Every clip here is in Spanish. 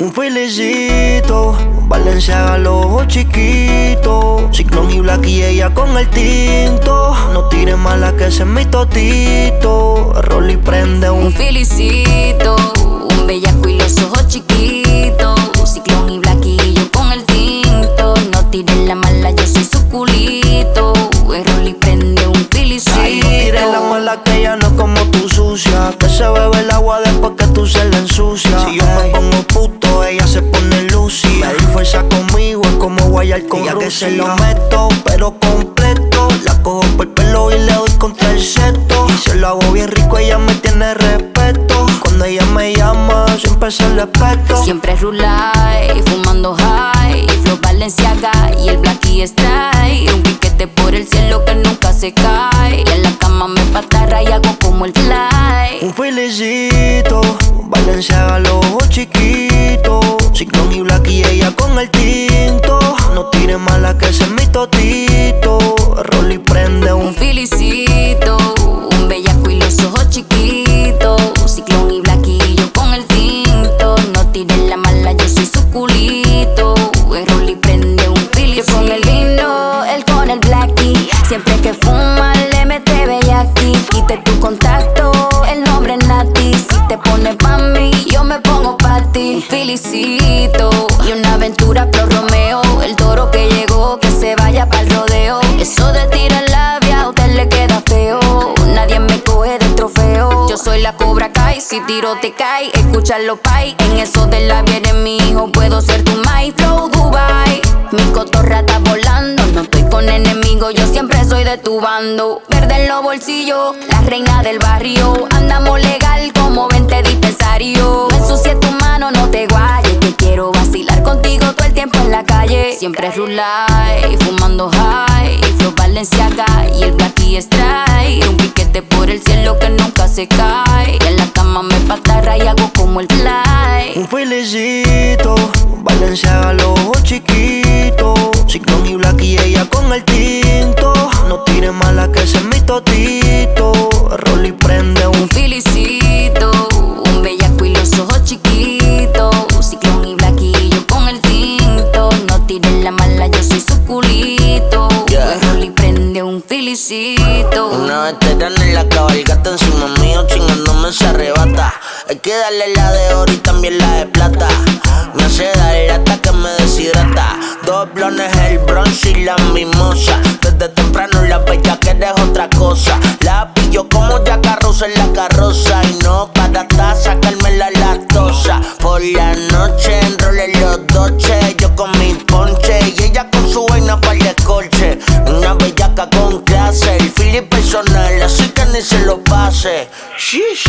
Un felicito, Valenciaga los ojos chiquitos. Ciclón y Black y ella con el tinto. No tires mala que ese es mi totito. Rolly prende un, Un felicito, es guayar con ella que se lo meto, pero completo. La cojo por el pelo y le doy contra el seto. Y se lo hago bien rico, ella me tiene respeto. Cuando ella me llama, siempre se le respeto. Siempre rulay, fumando high, flow Balenciaga y el blacky strike. Un piquete por el cielo que nunca se cae. Y en la cama me patarra y hago como el fly. Un felicito, Valenciaga los ojos chiquitos. Ciclón y Black y ella con el tinto. No tires mala que ese es mi totito. Rolly prende Un un felicito, un bellaco y los ojos chiquitos. Ciclón y blaquillo con el tinto. No tires la mala, yo soy su culito. El Rolly prende un felicito. Yo con el vino, él con el blackie. Siempre que fuma, le mete bellaqui. Quite tu contacto, el nombre es Nati. Si te pone pa' mí, yo me pongo pa' ti. Un felicito la cobra Kai, si tiro te cae. Escúchalo, pay. En eso de labia eres mi hijo, puedo ser tu my flow Dubai. Mi cotorra está volando, no estoy con enemigos, yo siempre soy de tu bando. Verde en los bolsillos, la reina del barrio. Andamos legal como 20 dispensarios. No ensucies tu mano, no te guayes. Que quiero vacilar contigo todo el tiempo en la calle. Siempre rulay, fumando high. Flow Balenciaga y el blacky strike. Un piquete por el cielo que nunca se cae. En la cama me patarra y hago como el fly. Un felicito, Valenciaga los ojos chiquitos. Ciclón y Black y ella con el tinto. No tires mala que es mi totito. Un. Una veterana en la cabalgata encima mío chingándome se arrebata. Hay que darle la de oro y también la de plata. Me hace dar lata que me deshidrata. Dos blones, el bronce y la mimosa. Desde temprano la bella que eres otra cosa. La pillo como ya carroza en la carroza. Y no para hasta sacarme la lactosa. Por la noche enrolé los doches. Yo con mi ponche y ella con su vaina para el escorche. Con clase, el feeling personal, así que ni se lo pase. Shish.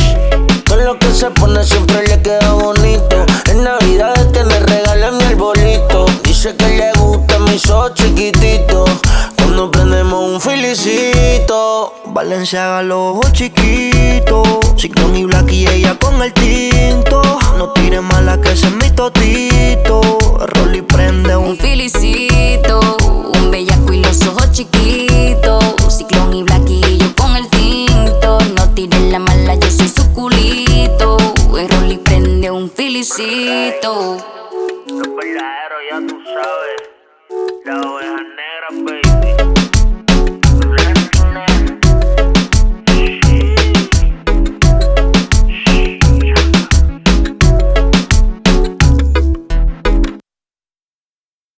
Con lo que se pone siempre le queda bonito. En Navidad que me regala mi arbolito. Dice que le gusta mis ojos chiquititos. Cuando prendemos un felicito. Valenciaga los ojos chiquitos. Ciclón y Black y ella con el tinto. No tires mala que ese es mi totito. flow. Los verdaderos ya tú sabes.